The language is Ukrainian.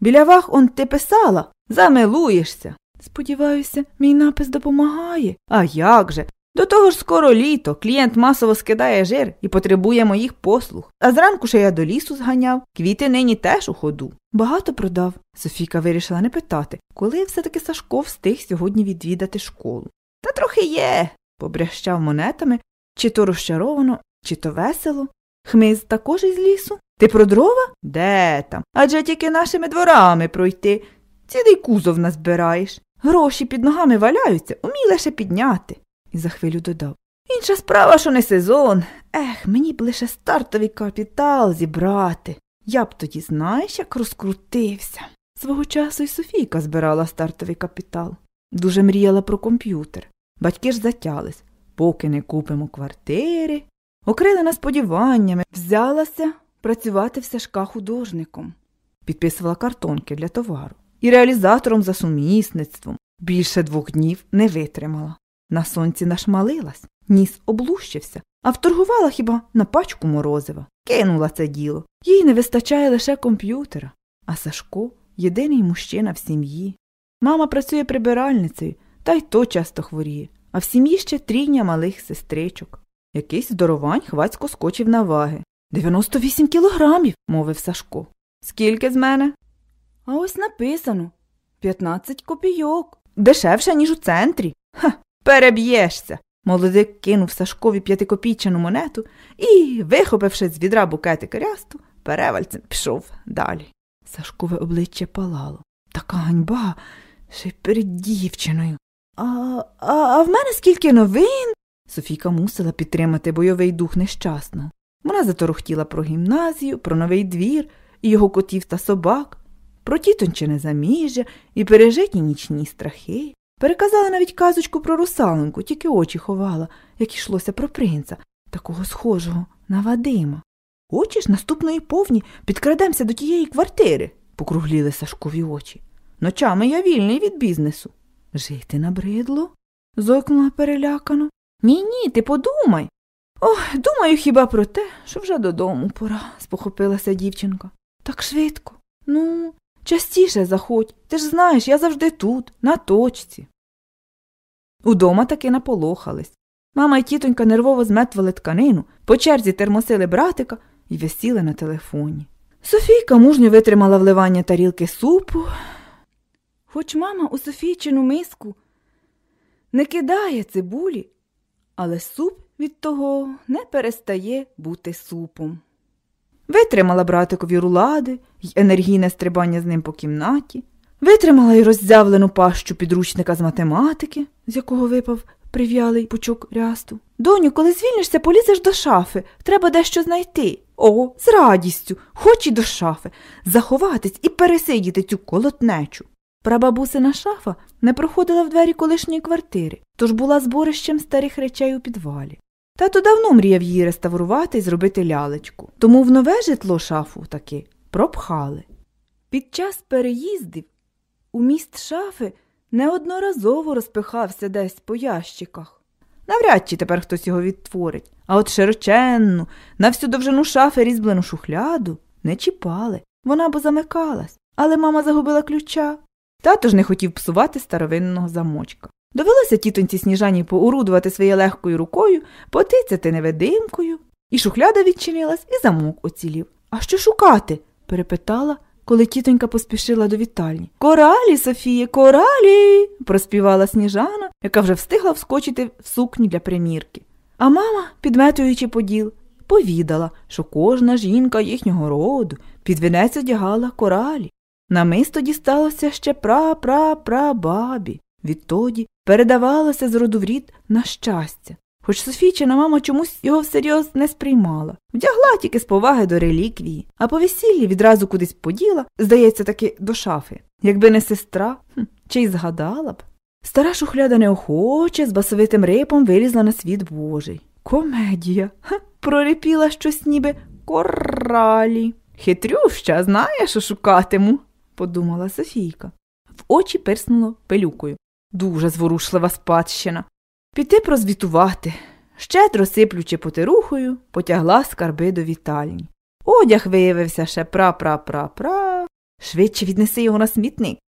Біля вах он ти писала, замилуєшся. Сподіваюся, мій напис допомагає. А як же? До того ж скоро літо, клієнт масово скидає жир і потребує моїх послуг. А зранку ще я до лісу зганяв, квіти нині теж у ходу. Багато продав. Софійка вирішила не питати, коли все-таки Сашко встиг сьогодні відвідати школу. Та трохи є, побрящав монетами, чи то розчаровано, чи то весело. Хмиз також із лісу? Ти про дрова? Де там? Адже тільки нашими дворами пройти. Цілий кузов назбираєш. Гроші під ногами валяються, умій лише підняти. І за хвилю додав. Інша справа, що не сезон. Ех, мені б лише стартовий капітал зібрати. Я б тоді, знаєш, як розкрутився. Свого часу і Софійка збирала стартовий капітал. Дуже мріяла про комп'ютер. Батьки ж затялись, поки не купимо квартири. Окрилена сподіваннями, взялася працювати в Сашка художником, підписувала картонки для товару і реалізатором за сумісництвом. Більше двох днів не витримала. На сонці нашмалилась, ніс облущився, а вторгувала хіба на пачку морозива. Кинула це діло. Їй не вистачає лише комп'ютера, а Сашко єдиний мужчина в сім'ї. Мама працює прибиральницею, та й то часто хворіє, а в сім'ї ще трійня малих сестричок. Якийсь здоровань хвацько скочив на ваги. Дев'яносто вісім кілограмів, мовив Сашко. Скільки з мене? А ось написано п'ятнадцять копійок. Дешевше, ніж у центрі. Ха, переб'єшся. Молодик кинув Сашкові п'ятикопійчану монету і, вихопивши з відра букетика рясту, перевальцем пішов далі. Сашкове обличчя палало. Така ганьба ще й перед дівчиною. А, а, а в мене скільки новин? Софійка мусила підтримати бойовий дух нещасного. Вона заторохтіла про гімназію, про новий двір і його котів та собак, про тітончине заміжжя і пережиті нічні страхи. Переказала навіть казочку про русалоньку, тільки очі ховала, як йшлося про принца, такого схожого на Вадима. Хочеш, наступної повні підкрадемося до тієї квартири, покругліли Сашкові очі. Ночами я вільний від бізнесу. Жити набридло? зойкнула перелякано. Ні, ні, ти подумай. Ох, думаю хіба про те, що вже додому пора, спохопилася дівчинка. Так швидко. Ну, частіше заходь. Ти ж знаєш, я завжди тут, на точці. Удома таки наполохались. Мама й тітонька нервово зметвали тканину, по черзі термосили братика і висіли на телефоні. Софійка мужньо витримала вливання тарілки супу. Хоч мама у Софійчину миску не кидає цибулі, але суп від того не перестає бути супом. Витримала братикові рулади й енергійне стрибання з ним по кімнаті, витримала й роззявлену пащу підручника з математики, з якого випав прив'ялий пучок рясту. Доню, коли звільнишся, полізеш до шафи, треба дещо знайти. О, з радістю, хоч і до шафи, заховатись і пересидіти цю колотнечу. Прабабусина шафа не проходила в двері колишньої квартири, тож була зборищем старих речей у підвалі. Тато давно мріяв її реставрувати і зробити лялечку, тому в нове житло шафу таки пропхали. Під час переїздів у міст шафи неодноразово розпихався десь по ящиках. Навряд чи тепер хтось його відтворить, а от широченну, на всю довжину шафи різьблену шухляду не чіпали, вона бо замикалась, але мама загубила ключа. Тато ж не хотів псувати старовинного замочка. Довелося тітоньці сніжані поурудувати своєю легкою рукою, потицяти невидимкою. І шухляда відчинилась, і замок оцілів. А що шукати? перепитала, коли тітонька поспішила до вітальні. Коралі, Софіє, коралі. проспівала сніжана, яка вже встигла вскочити в сукні для примірки. А мама, підметуючи поділ, повідала, що кожна жінка їхнього роду під вінець одягала коралі. Намисто дісталося ще пра-пра-пра-бабі. Відтоді передавалося з роду в рід на щастя. Хоч Софійчина мама чомусь його всерйоз не сприймала, вдягла тільки з поваги до реліквії, а по весіллі відразу кудись поділа, здається, таки до шафи. Якби не сестра, хм, чи й згадала б. Стара шухляда неохоче з басовитим рипом вилізла на світ божий. Комедія. Ха, прорипіла щось ніби коралі. Хитрюща, знає, що шукатиму, подумала Софійка. В очі пирснуло пилюкою. Дуже зворушлива спадщина. Піти прозвітувати. Щедро сиплючи потирухою, потягла скарби до вітальні. Одяг виявився ще пра-пра-пра-пра. Швидше віднеси його на смітник.